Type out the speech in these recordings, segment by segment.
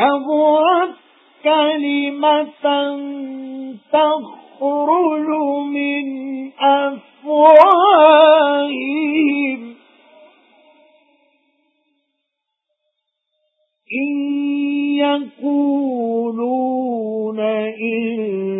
كبرت كلمة تخرج من أفواههم. إن يقولون إلا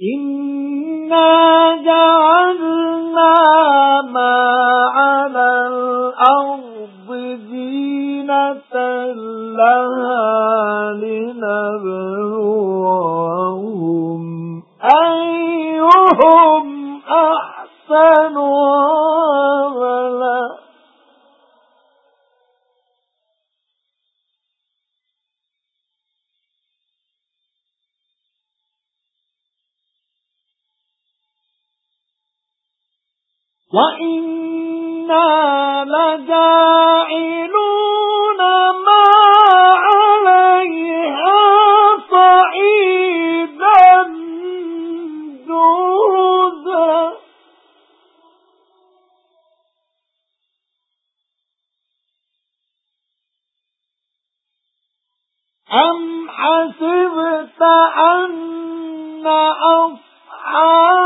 إِنَّا جَعَلْنَا مَا عَلَى الْأَرْضِ زِينَةً لَهَا لِنَبْلُوَهُمْ أَيُّهُمْ أَحْسَنُ وَإِنَّا لَجَاعِلُونَ مَا عَلَيْهَا صَعِيدًا جُرُزًا أَمْ حَسِبْتَ أَنَّ أَصْحَابَ